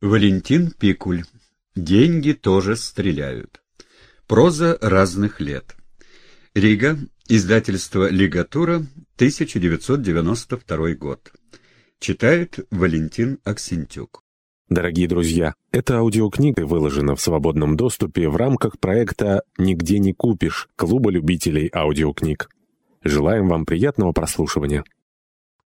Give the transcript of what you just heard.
Валентин Пикуль. Деньги тоже стреляют. Проза разных лет. Рига. Издательство «Лигатура», 1992 год. Читает Валентин Аксентюк. Дорогие друзья, эта аудиокнига выложена в свободном доступе в рамках проекта «Нигде не купишь» Клуба любителей аудиокниг. Желаем вам приятного прослушивания.